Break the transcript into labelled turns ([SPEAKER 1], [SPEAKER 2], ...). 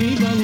[SPEAKER 1] Càng